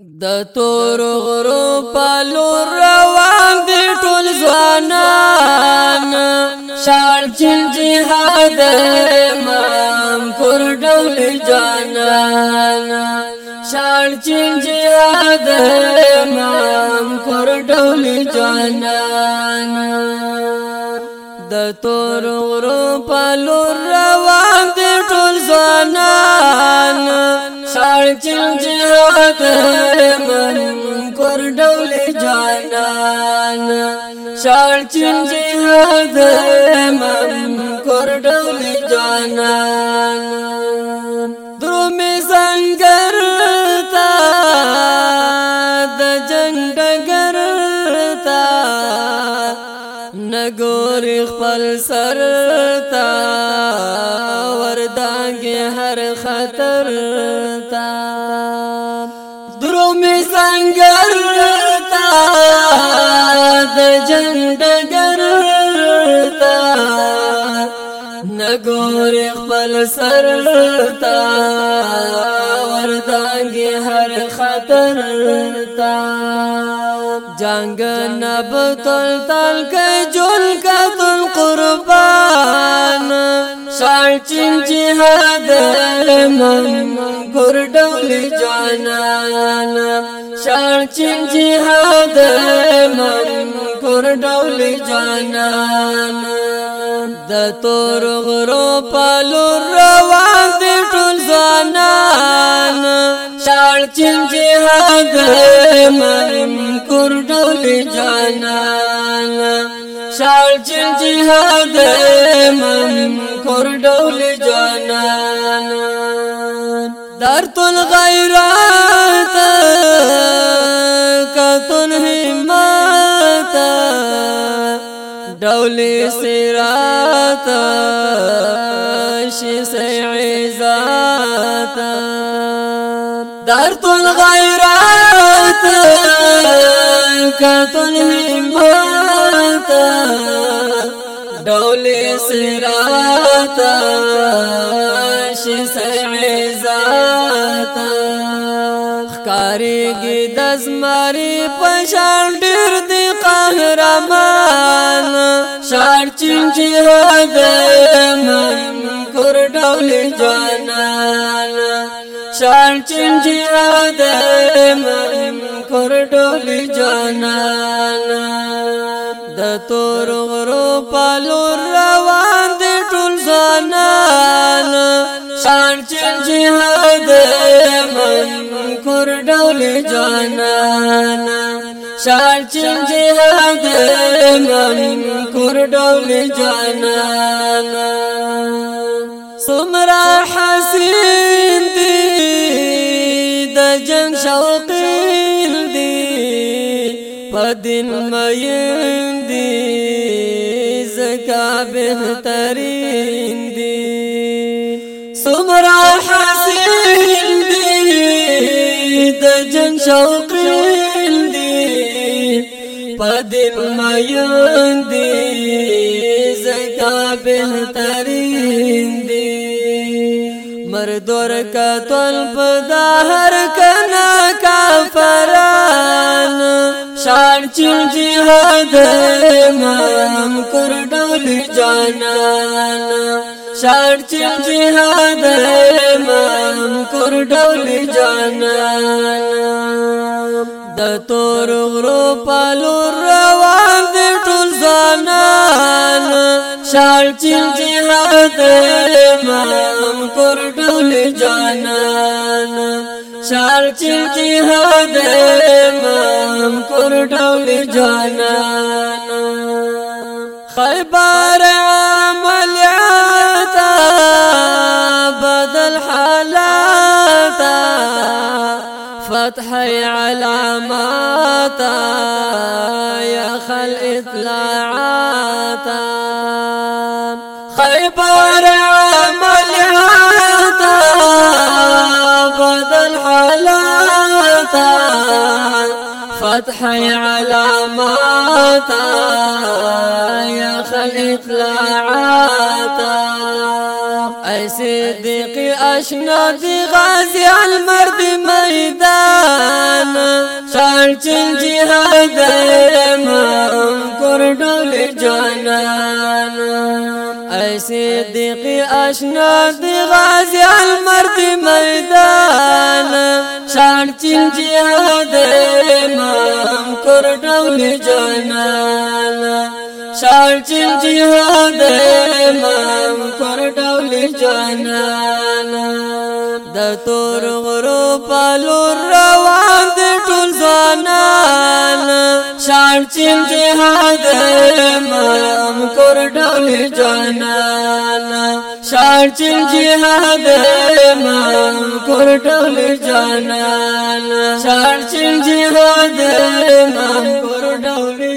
د تور غرو پالو روان دي ټول ځوانان شال چل جهاد امام کور ډول جانان شال چل جهاد امام کور ډول جانان د تور غرو پالو روان دي ټول ځوانان اڑچن جہاد من پر ڈول جانان شاڑچن جہاد من پر ڈول جانان دروم سنگر تا د جنگ ډګر تا نګور خپل سر تا تا درو می سنگر تا د جندګر تا نګور خپل سر تا وردانګي هر خطر تا جنگ نب تل تل کې جو چین جهاد من ګور ډول جانان شان چین جهاد من ګور ډول جانان د تور غرو پالو روان دي ټول ځانان شان چین جهاد من ګور ډول جانان شال چن جهاد من کور ډول جانان درتن غیرات کتن همت ډول سرات شي عزت درتن غیرات کتن همت تا ډولې سراتا شي سعزات خارېږي د زمري په شان ډېر دی قهرمان شار چین جهاد منکر ډولې جانان شار چین جهاد منکر ډولې جانان تور غرو پالور روان دي ټول ځانان شان چې جهاد من کور ډول جانان شان چې جهاد من کور ډول جانان سمرا حسین دی د جنگ شوقین دی پدین مین کا بہترین دی سمرا حسین دی د جن شوقین دی پدل میان دی زکا بہترین دی پر دور کتل په دهر کنا کافران شان چل جهاد امام کور ډول جانان شان چل جهاد امام کور ډول جانان تور غرو پالو روان دی ټول زانان شال چین جهاد امام پر ټول جانان شال چین جهاد امام پر ټول جانان خیبر على علامات يا خل اطلاعات خيبر عمليات بدل حالات على علامات يا خل اطلاعات اي صديقي اشنا دي غازي المرد مي پرچم جهاد امام کور ډول جانان ایسے دیق آشنا دی غازی المرد میدان شان چین جهاد امام کور ډول جانان شان چین جهاد امام کور ډول جانان تور غرو پالور روان دي ټول ځانان شان چین جهاد مرام کور ډول جانان شان چین جهاد مرام کور ډول جانان شان چین جهاد مرام کور ډول